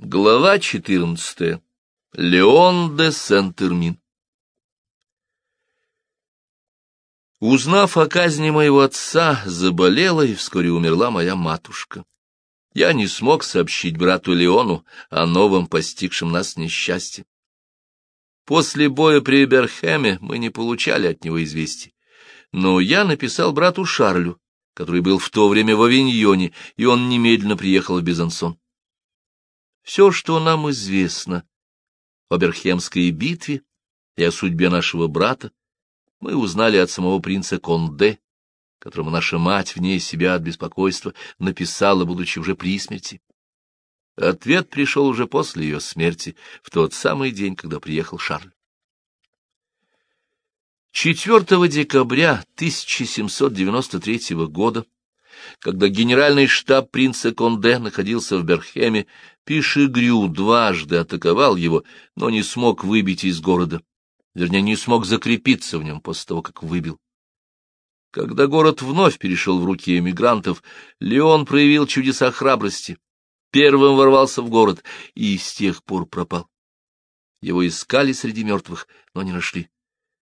Глава 14. Леон де Сент-Термин. Узнав о казни моего отца, заболела и вскоре умерла моя матушка. Я не смог сообщить брату Леону о новом постигшем нас несчастье. После боя при Берхеме мы не получали от него известий, но я написал брату Шарлю, который был в то время в Авиньоне, и он немедленно приехал в Безансон. Все, что нам известно о Берхемской битве и о судьбе нашего брата, мы узнали от самого принца Конде, которому наша мать вне себя от беспокойства написала, будучи уже при смерти. Ответ пришел уже после ее смерти, в тот самый день, когда приехал Шарль. 4 декабря 1793 года когда генеральный штаб принца Конде находился в Берхеме, Пишегрю дважды атаковал его, но не смог выбить из города, вернее, не смог закрепиться в нем после того, как выбил. Когда город вновь перешел в руки эмигрантов, Леон проявил чудеса храбрости, первым ворвался в город и с тех пор пропал. Его искали среди мертвых, но не нашли.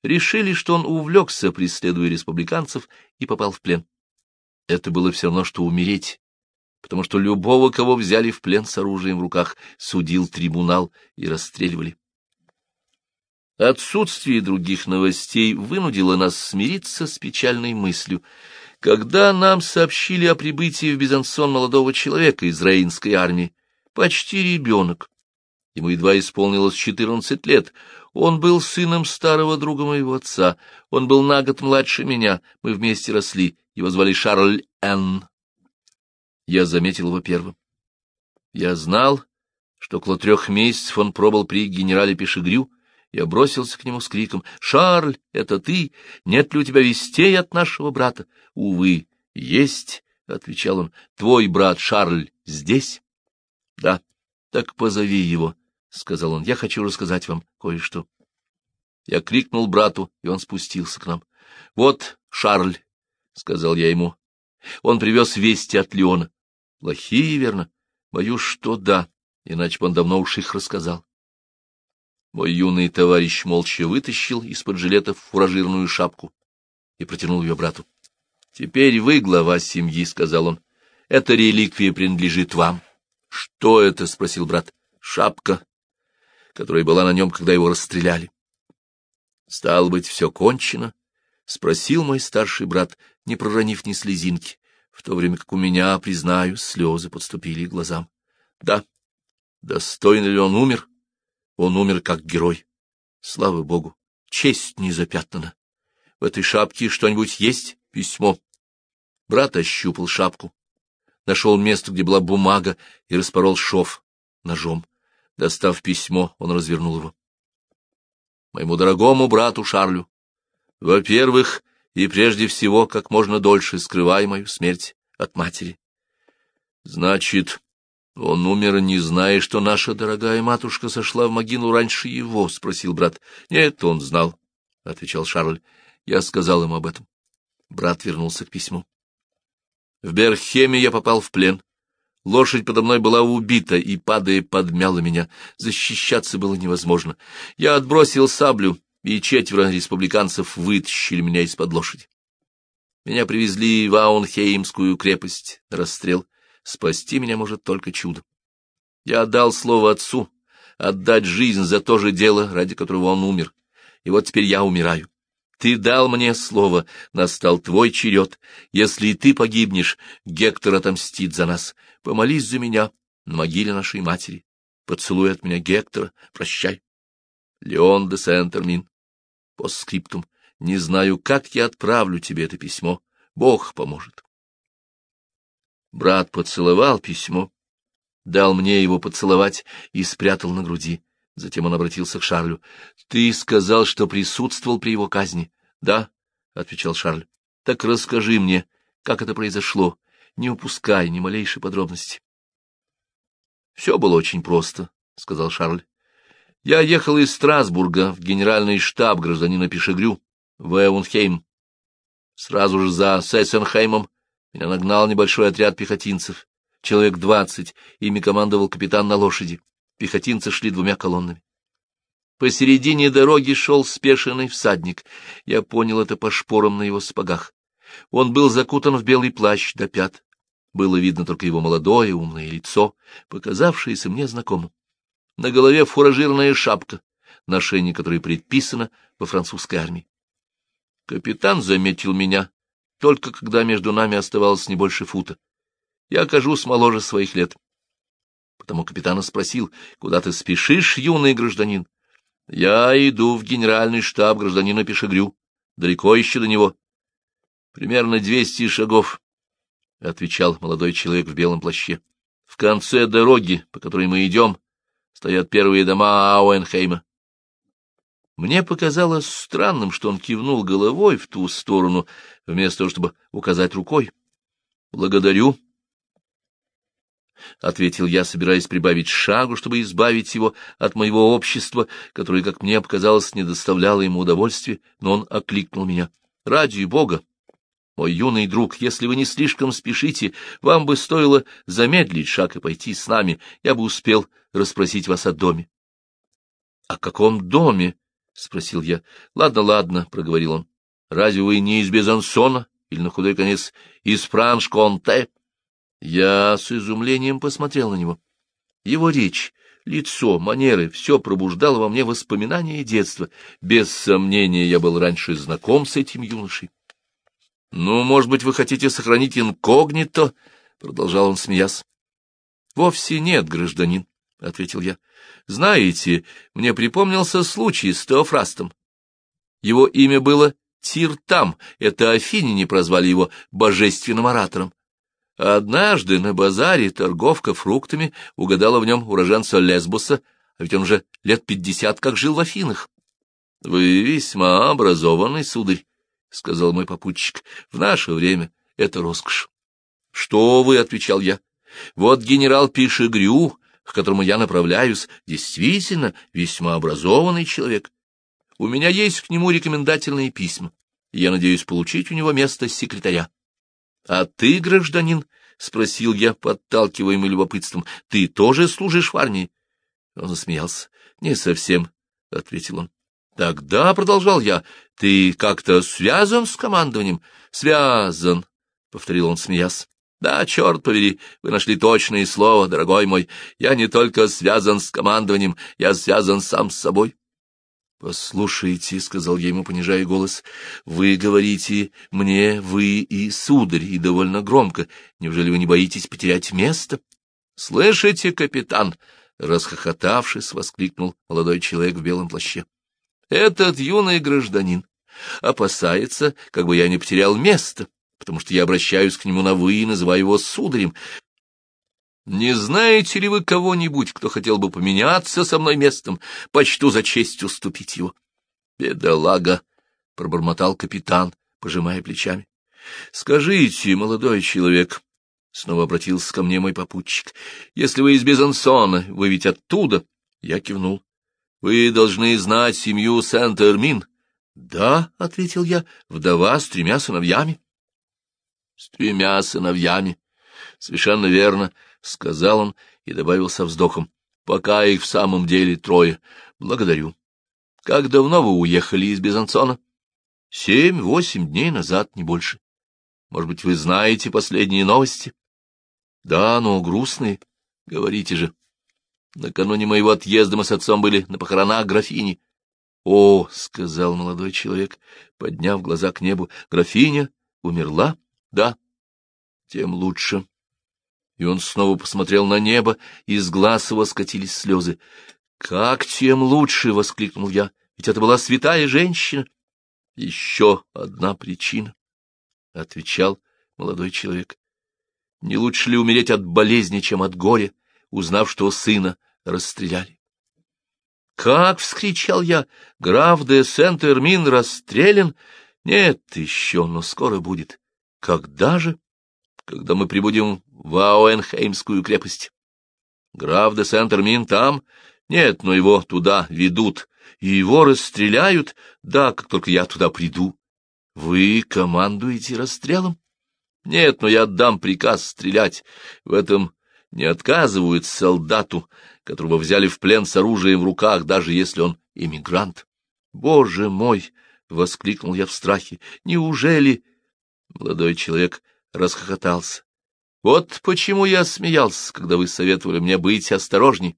Решили, что он увлекся, преследуя республиканцев, и попал в плен это было все равно, что умереть, потому что любого, кого взяли в плен с оружием в руках, судил трибунал и расстреливали. Отсутствие других новостей вынудило нас смириться с печальной мыслью. Когда нам сообщили о прибытии в Безансон молодого человека из Рейнской армии, почти ребенок, ему едва исполнилось четырнадцать лет, он был сыном старого друга моего отца, он был на год младше меня, мы вместе росли, его звали Шарль Н. Я заметил его первым. Я знал, что около трех месяцев он пробыл при генерале Пешегрю, я бросился к нему с криком «Шарль, это ты? Нет ли у тебя вестей от нашего брата?» «Увы, есть», — отвечал он, — «твой брат Шарль здесь?» «Да, так позови его», — сказал он, — «я хочу рассказать вам кое-что». Я крикнул брату, и он спустился к нам. «Вот Шарль, — сказал я ему. Он привез вести от Леона. Плохие, верно? Боюсь, что да, иначе бы он давно уж их рассказал. Мой юный товарищ молча вытащил из-под жилета фуражирную шапку и протянул ее брату. — Теперь вы глава семьи, — сказал он. — Эта реликвия принадлежит вам. — Что это? — спросил брат. — Шапка, которая была на нем, когда его расстреляли. Стало быть, все кончено, — спросил мой старший брат, не проронив ни слезинки, в то время как у меня, признаю, слезы подступили к глазам. Да, достойно ли он умер? Он умер как герой. Слава богу, честь не запятнана. В этой шапке что-нибудь есть? Письмо. Брат ощупал шапку, нашел место, где была бумага, и распорол шов ножом. Достав письмо, он развернул его. Моему дорогому брату Шарлю, во-первых, и прежде всего как можно дольше скрывай мою смерть от матери. Значит, он умер, не зная, что наша дорогая матушка сошла в могилу раньше его, — спросил брат. — Нет, он знал, — отвечал Шарль. Я сказал ему об этом. Брат вернулся к письму. В Берхеме я попал в плен. Лошадь подо мной была убита и, падая, подмяла меня. Защищаться было невозможно. Я отбросил саблю и четверо республиканцев вытащили меня из-под лошади. Меня привезли в Аунхеймскую крепость на расстрел. Спасти меня может только чудо. Я отдал слово отцу отдать жизнь за то же дело, ради которого он умер. И вот теперь я умираю. Ты дал мне слово, настал твой черед. Если и ты погибнешь, Гектор отомстит за нас. Помолись за меня на могиле нашей матери. Поцелуй от меня Гектора, прощай. Леон де Сент-Эрмин. По скриптум. Не знаю, как я отправлю тебе это письмо. Бог поможет. Брат поцеловал письмо, дал мне его поцеловать и спрятал на груди. Затем он обратился к Шарлю. — Ты сказал, что присутствовал при его казни. — Да, — отвечал Шарль. — Так расскажи мне, как это произошло. Не упускай ни малейшей подробности. — Все было очень просто, — сказал Шарль. Я ехал из Страсбурга в генеральный штаб гражданина Пешегрю в Эвунхейм. Сразу же за Сессенхеймом меня нагнал небольшой отряд пехотинцев. Человек двадцать, ими командовал капитан на лошади. Пехотинцы шли двумя колоннами. Посередине дороги шел спешенный всадник. Я понял это по шпорам на его спагах. Он был закутан в белый плащ до пят. Было видно только его молодое умное лицо, показавшееся мне знакомым. На голове фуражирная шапка, ношение которой предписано во французской армии. Капитан заметил меня, только когда между нами оставалось не больше фута. Я окажусь моложе своих лет. Потому капитана спросил, куда ты спешишь, юный гражданин? Я иду в генеральный штаб гражданина Пешегрю. Далеко еще до него. Примерно двести шагов, — отвечал молодой человек в белом плаще. В конце дороги, по которой мы идем, стоят первые дома Ауэнхейма. Мне показалось странным, что он кивнул головой в ту сторону, вместо того, чтобы указать рукой. — Благодарю, — ответил я, собираясь прибавить шагу, чтобы избавить его от моего общества, которое, как мне показалось, не доставляло ему удовольствия, но он окликнул меня. — Ради Бога! Мой юный друг, если вы не слишком спешите, вам бы стоило замедлить шаг и пойти с нами, я бы успел расспросить вас о доме. — О каком доме? — спросил я. — Ладно, ладно, — проговорил он. — Разве вы не из Безансона или, на худой конец, из Франш-Конте? Я с изумлением посмотрел на него. Его речь, лицо, манеры — все пробуждало во мне воспоминания детства. Без сомнения, я был раньше знаком с этим юношей. — Ну, может быть, вы хотите сохранить инкогнито? — продолжал он, смеясь. — Вовсе нет, гражданин, — ответил я. Знаете, мне припомнился случай с Теофрастом. Его имя было Тиртам, это афиняне прозвали его божественным оратором. Однажды на базаре торговка фруктами угадала в нем уроженца Лесбуса, а ведь он уже лет пятьдесят как жил в Афинах. — Вы весьма образованный, сударь, — сказал мой попутчик. — В наше время это роскошь. — Что вы, — отвечал я, — вот генерал Пишегрю к которому я направляюсь, действительно весьма образованный человек. У меня есть к нему рекомендательные письма, я надеюсь получить у него место секретаря. — А ты, гражданин, — спросил я, подталкиваемый любопытством, — ты тоже служишь в армии? Он засмеялся. — Не совсем, — ответил он. — Тогда, — продолжал я, — ты как-то связан с командованием? — Связан, — повторил он, смеясь. Да, черт побери, вы нашли точное слово, дорогой мой. Я не только связан с командованием, я связан сам с собой. — Послушайте, — сказал я ему, понижая голос, — вы говорите мне, вы и сударь, и довольно громко. Неужели вы не боитесь потерять место? — Слышите, капитан? — расхохотавшись, воскликнул молодой человек в белом плаще. — Этот юный гражданин опасается, как бы я не потерял место потому что я обращаюсь к нему на «вы» и называю его сударем. Не знаете ли вы кого-нибудь, кто хотел бы поменяться со мной местом, почту за честь уступить его? — Бедолага! — пробормотал капитан, пожимая плечами. — Скажите, молодой человек, — снова обратился ко мне мой попутчик, — если вы из Безансона, вы ведь оттуда? Я кивнул. — Вы должны знать семью Сент-Эрмин. — Да, — ответил я, — вдова с тремя сыновьями. — с тремя сыновьями. — Совершенно верно, — сказал он и добавил со вздохом. — Пока их в самом деле трое. Благодарю. — Как давно вы уехали из Безансона? — Семь-восемь дней назад, не больше. Может быть, вы знаете последние новости? — Да, но грустные. Говорите же. Накануне моего отъезда мы с отцом были на похоронах графини. — О, — сказал молодой человек, подняв глаза к небу, — графиня умерла? — да, тем лучше. И он снова посмотрел на небо, и из глаз его скатились слезы. — Как тем лучше! — воскликнул я. — Ведь это была святая женщина. — Еще одна причина, — отвечал молодой человек. — Не лучше ли умереть от болезни, чем от горя, узнав, что сына расстреляли? — Как! — вскричал я. — Граф де Сент-Эрмин расстрелян? Нет еще, но скоро будет. Когда же? Когда мы прибудем в Ауэнхеймскую крепость. Граф де Сент-Эрмин там? Нет, но его туда ведут. И его расстреляют? Да, как только я туда приду. Вы командуете расстрелом? Нет, но я отдам приказ стрелять. В этом не отказывают солдату, которого взяли в плен с оружием в руках, даже если он иммигрант. «Боже мой!» — воскликнул я в страхе. «Неужели...» Молодой человек расхохотался. «Вот почему я смеялся, когда вы советовали мне быть осторожней.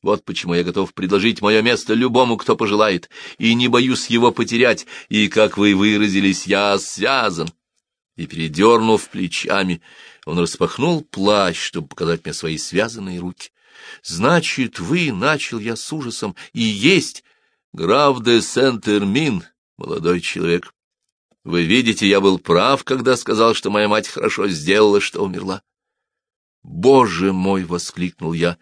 Вот почему я готов предложить мое место любому, кто пожелает, и не боюсь его потерять, и, как вы выразились, я связан». И, передернув плечами, он распахнул плащ, чтобы показать мне свои связанные руки. «Значит, вы, — начал я с ужасом, — и есть граф де Сент-Эрмин, молодой человек. Вы видите, я был прав, когда сказал, что моя мать хорошо сделала, что умерла. «Боже мой!» — воскликнул я.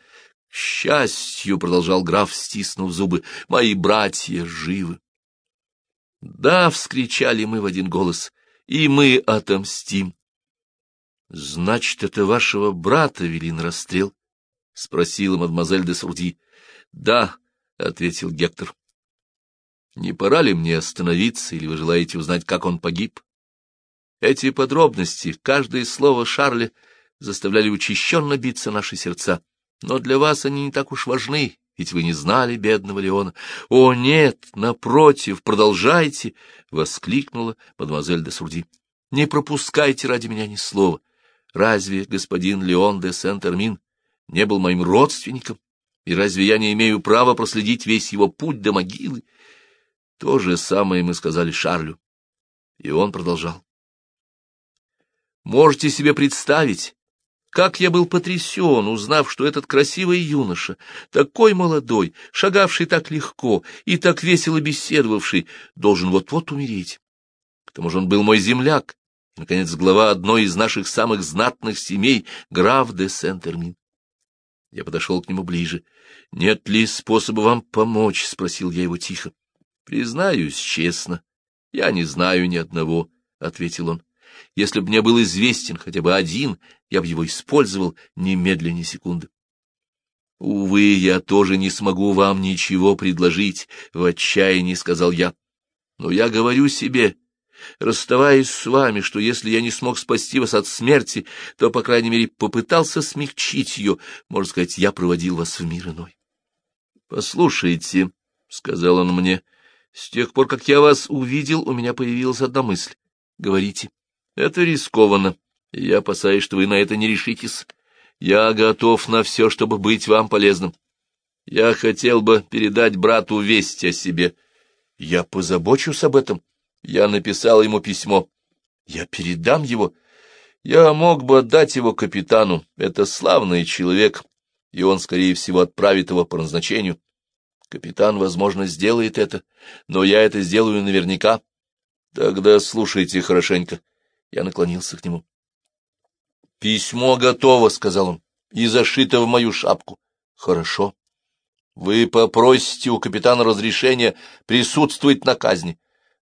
«К счастью!» — продолжал граф, стиснув зубы. «Мои братья живы!» «Да!» — вскричали мы в один голос. «И мы отомстим!» «Значит, это вашего брата вели на расстрел?» — спросила мадемуазель де Сурди. «Да», — ответил Гектор. Не пора ли мне остановиться, или вы желаете узнать, как он погиб? Эти подробности, каждое слово Шарля, заставляли учащенно биться наши сердца. Но для вас они не так уж важны, ведь вы не знали бедного Леона. — О, нет, напротив, продолжайте! — воскликнула мадемуазель де Сурди. — Не пропускайте ради меня ни слова. Разве господин Леон де Сент-Эрмин не был моим родственником? И разве я не имею права проследить весь его путь до могилы? То же самое мы сказали Шарлю. И он продолжал. Можете себе представить, как я был потрясен, узнав, что этот красивый юноша, такой молодой, шагавший так легко и так весело беседовавший, должен вот-вот умереть. К тому же он был мой земляк, и, наконец, глава одной из наших самых знатных семей, граф де Сент-Эрмин. Я подошел к нему ближе. — Нет ли способа вам помочь? — спросил я его тихо. — Признаюсь честно, я не знаю ни одного, — ответил он. — Если бы мне был известен хотя бы один, я бы его использовал немедленно секунды. — Увы, я тоже не смогу вам ничего предложить, — в отчаянии сказал я. — Но я говорю себе, расставаясь с вами, что если я не смог спасти вас от смерти, то, по крайней мере, попытался смягчить ее, можно сказать, я проводил вас в мир иной. — Послушайте, — сказал он мне, — с тех пор, как я вас увидел, у меня появилась одна мысль. Говорите. Это рискованно, я опасаюсь, что вы на это не решитесь. Я готов на все, чтобы быть вам полезным. Я хотел бы передать брату весть о себе. Я позабочусь об этом. Я написал ему письмо. Я передам его. Я мог бы отдать его капитану. Это славный человек, и он, скорее всего, отправит его по назначению. Капитан, возможно, сделает это, но я это сделаю наверняка. Тогда слушайте хорошенько. Я наклонился к нему. Письмо готово, — сказал он, — и зашито в мою шапку. Хорошо. Вы попросите у капитана разрешения присутствовать на казни.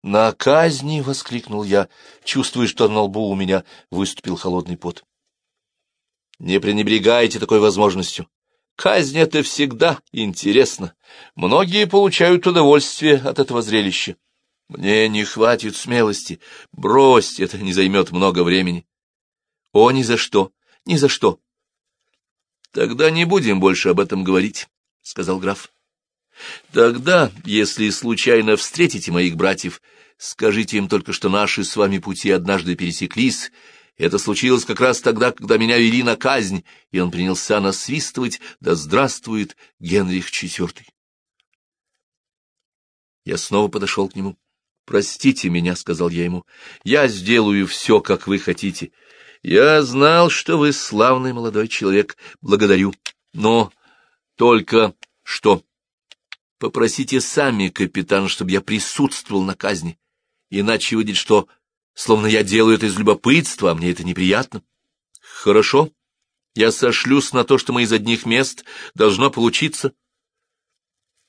На казни, — воскликнул я, чувствуя, что на лбу у меня выступил холодный пот. Не пренебрегайте такой возможностью. Казнь — это всегда интересно. Многие получают удовольствие от этого зрелища. Мне не хватит смелости. Брось, это не займет много времени. О, ни за что, ни за что. Тогда не будем больше об этом говорить, — сказал граф. Тогда, если случайно встретите моих братьев, скажите им только, что наши с вами пути однажды пересеклись, это случилось как раз тогда, когда меня вели на казнь, и он принялся насвистывать «Да здравствует Генрих IV». Я снова подошел к нему. «Простите меня», — сказал я ему, — «я сделаю все, как вы хотите. Я знал, что вы славный молодой человек, благодарю. Но только что? Попросите сами, капитан, чтобы я присутствовал на казни, иначе выйдет, что словно я делаю это из любопытства, а мне это неприятно. Хорошо, я сошлюсь на то, что мы из одних мест должно получиться.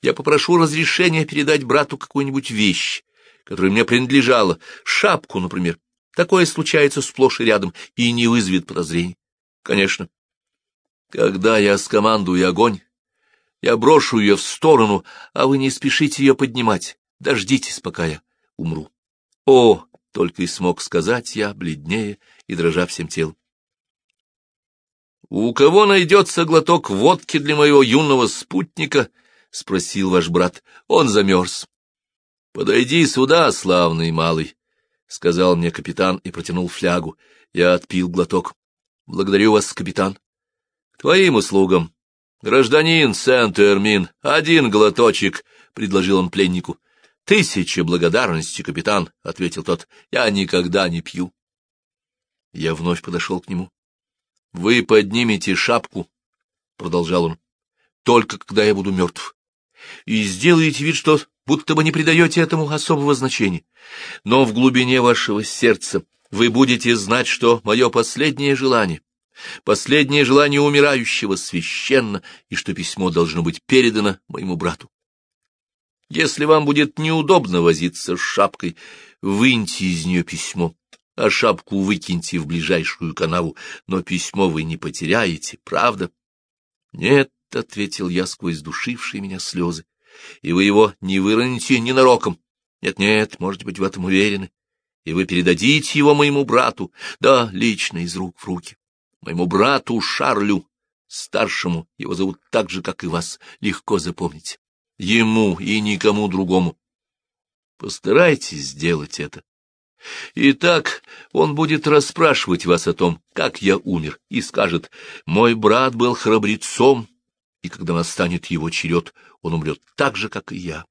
Я попрошу разрешения передать брату какую-нибудь вещь, которая мне принадлежала, шапку, например. Такое случается сплошь и рядом и не вызовет подозрений. Конечно. Когда я скомандую огонь, я брошу ее в сторону, а вы не спешите ее поднимать. Дождитесь, пока я умру. О, только и смог сказать я, бледнее и дрожа всем телом. У кого найдется глоток водки для моего юного спутника? — спросил ваш брат. Он замерз. — Подойди сюда, славный малый, — сказал мне капитан и протянул флягу. Я отпил глоток. — Благодарю вас, капитан. — К твоим услугам. Гражданин Сент-Эрмин, один глоточек, — предложил он пленнику. — Тысяча благодарности, капитан, — ответил тот. — Я никогда не пью. Я вновь подошел к нему. — Вы поднимете шапку, — продолжал он, — только когда я буду мертв. И сделаете вид, что будто бы не придаете этому особого значения. Но в глубине вашего сердца вы будете знать, что мое последнее желание, последнее желание умирающего священно, и что письмо должно быть передано моему брату. Если вам будет неудобно возиться с шапкой, выньте из нее письмо, а шапку выкиньте в ближайшую канаву, но письмо вы не потеряете, правда? — Нет, — ответил я сквозь душившие меня слезы, — и вы его не выроните ненароком. Нет-нет, можете быть в этом уверены. И вы передадите его моему брату, да, лично из рук в руки. Моему брату Шарлю, старшему, его зовут так же, как и вас, легко запомнить ему и никому другому. Постарайтесь сделать это. Итак, он будет расспрашивать вас о том, как я умер, и скажет, мой брат был храбрецом, и когда настанет его черед, он умрет так же, как и я.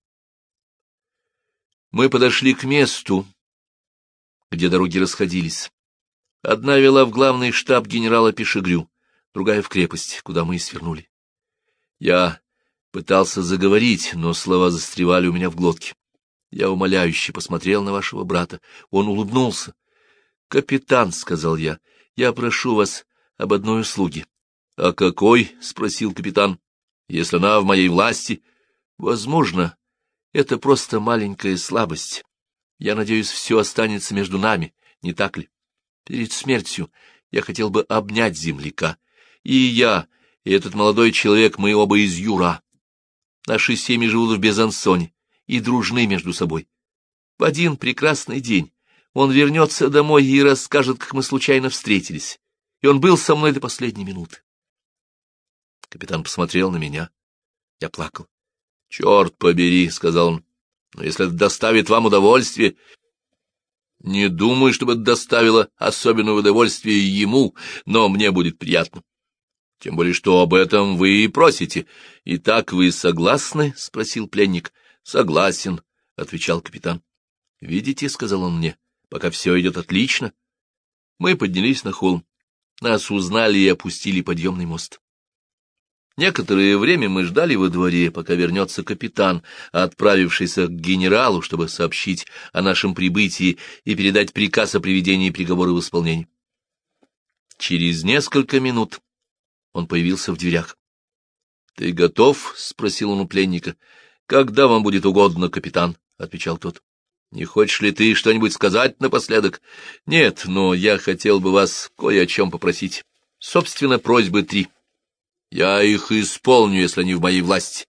Мы подошли к месту, где дороги расходились. Одна вела в главный штаб генерала Пешегрю, другая — в крепость, куда мы и свернули. Я Пытался заговорить, но слова застревали у меня в глотке. Я умоляюще посмотрел на вашего брата. Он улыбнулся. — Капитан, — сказал я, — я прошу вас об одной услуге. — А какой? — спросил капитан. — Если она в моей власти. — Возможно, это просто маленькая слабость. Я надеюсь, все останется между нами, не так ли? Перед смертью я хотел бы обнять земляка. И я, и этот молодой человек, мы оба из Юра. Наши семьи живут в Безансоне и дружны между собой. В один прекрасный день он вернется домой и расскажет, как мы случайно встретились. И он был со мной до последней минуты. Капитан посмотрел на меня. Я плакал. — Черт побери, — сказал он, — но если это доставит вам удовольствие... Не думаю, чтобы это доставило особенное удовольствие ему, но мне будет приятно. Тем более, что об этом вы и просите. — Итак, вы согласны? — спросил пленник. — Согласен, — отвечал капитан. — Видите, — сказал он мне, — пока все идет отлично. Мы поднялись на холм. Нас узнали и опустили подъемный мост. Некоторое время мы ждали во дворе, пока вернется капитан, отправившийся к генералу, чтобы сообщить о нашем прибытии и передать приказ о приведении приговора в исполнение. Через несколько минут он появился в дверях. — Ты готов? — спросил он у пленника. — Когда вам будет угодно, капитан? — отвечал тот. — Не хочешь ли ты что-нибудь сказать напоследок? — Нет, но я хотел бы вас кое о чем попросить. Собственно, просьбы три. Я их исполню, если они в моей власти.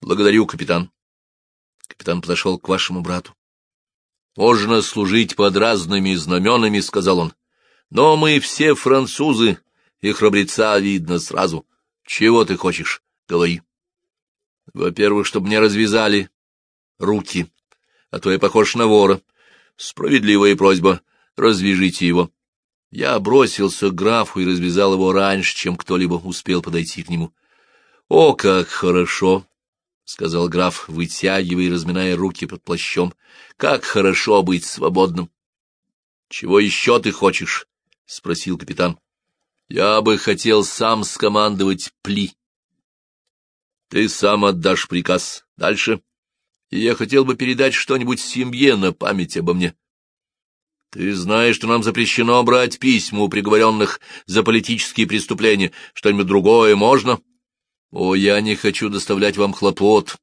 Благодарю, капитан. Капитан подошел к вашему брату. — Можно служить под разными знаменами, — сказал он. — Но мы все французы, и храбреца видно сразу. Чего ты хочешь? Говори. Во-первых, чтобы мне развязали руки, а то я похож на вора. Справедливая просьба, развяжите его. Я бросился к графу и развязал его раньше, чем кто-либо успел подойти к нему. — О, как хорошо! — сказал граф, вытягивая и разминая руки под плащом. — Как хорошо быть свободным! — Чего еще ты хочешь? — спросил капитан. Я бы хотел сам скомандовать пли. Ты сам отдашь приказ. Дальше. И я хотел бы передать что-нибудь семье на память обо мне. Ты знаешь, что нам запрещено брать письма у приговоренных за политические преступления. Что-нибудь другое можно? О, я не хочу доставлять вам хлопот.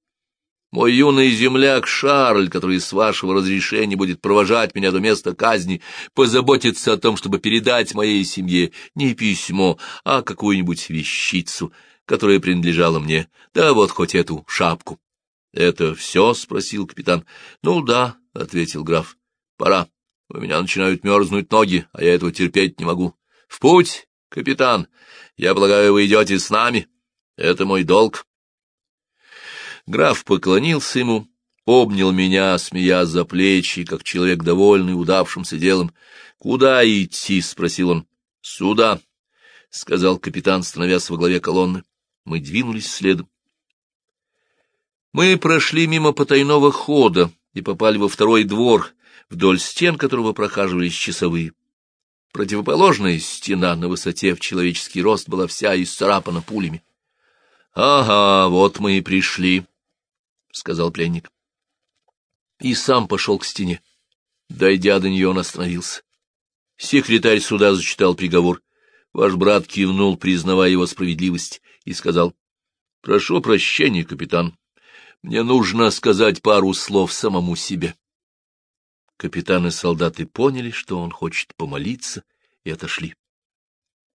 Мой юный земляк Шарль, который с вашего разрешения будет провожать меня до места казни, позаботится о том, чтобы передать моей семье не письмо, а какую-нибудь вещицу, которая принадлежала мне, да вот хоть эту шапку. — Это все? — спросил капитан. — Ну да, — ответил граф. — Пора. У меня начинают мерзнуть ноги, а я этого терпеть не могу. — В путь, капитан! Я полагаю, вы идете с нами. Это мой долг. Граф поклонился ему, обнял меня, смея за плечи, как человек довольный удавшимся делом. — Куда идти? — спросил он. — Сюда, — сказал капитан, становясь во главе колонны. Мы двинулись следом. Мы прошли мимо потайного хода и попали во второй двор, вдоль стен которого прохаживались часовые. Противоположная стена на высоте в человеческий рост была вся исцарапана пулями. — Ага, вот мы и пришли, — сказал пленник. И сам пошел к стене. Дойдя до нее, он остановился. Секретарь суда зачитал приговор. Ваш брат кивнул, признавая его справедливость, и сказал, — Прошу прощения, капитан. Мне нужно сказать пару слов самому себе. Капитан и солдаты поняли, что он хочет помолиться, и отошли.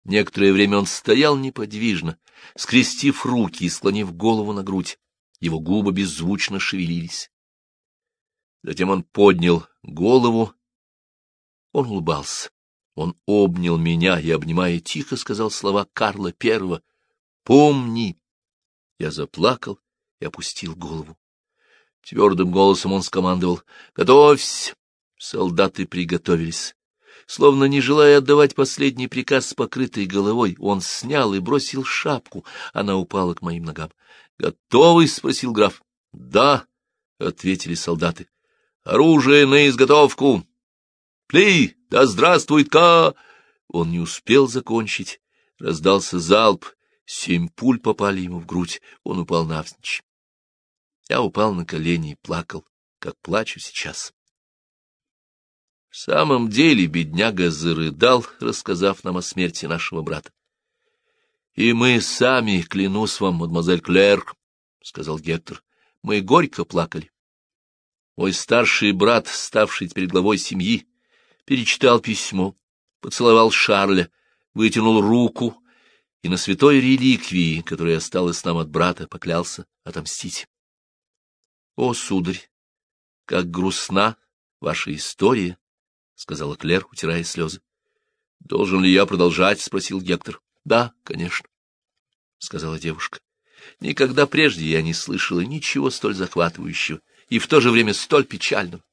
Некоторое время он стоял неподвижно, скрестив руки и склонив голову на грудь. Его губы беззвучно шевелились. Затем он поднял голову. Он улыбался. Он обнял меня и, обнимая тихо, сказал слова Карла Первого. «Помни!» Я заплакал и опустил голову. Твердым голосом он скомандовал. «Готовься!» Солдаты приготовились. Словно не желая отдавать последний приказ с покрытой головой, он снял и бросил шапку. Она упала к моим ногам. «Готовы?» — спросил граф. «Да», — ответили солдаты. Оружие на изготовку! Пли! Да здравствует Ка! Он не успел закончить. Раздался залп. Семь пуль попали ему в грудь. Он упал навзничь. Я упал на колени и плакал, как плачу сейчас. В самом деле бедняга зарыдал, рассказав нам о смерти нашего брата. — И мы сами, клянусь вам, мадемуазель Клерк, — сказал Гектор, — мы горько плакали. Мой старший брат, ставший теперь главой семьи, перечитал письмо, поцеловал Шарля, вытянул руку и на святой реликвии, которая осталась нам от брата, поклялся отомстить. — О, сударь, как грустна ваша история, — сказала Клер, утирая слезы. — Должен ли я продолжать? — спросил Гектор. — Да, конечно, — сказала девушка. Никогда прежде я не слышала ничего столь захватывающего и в то же время столь печальным.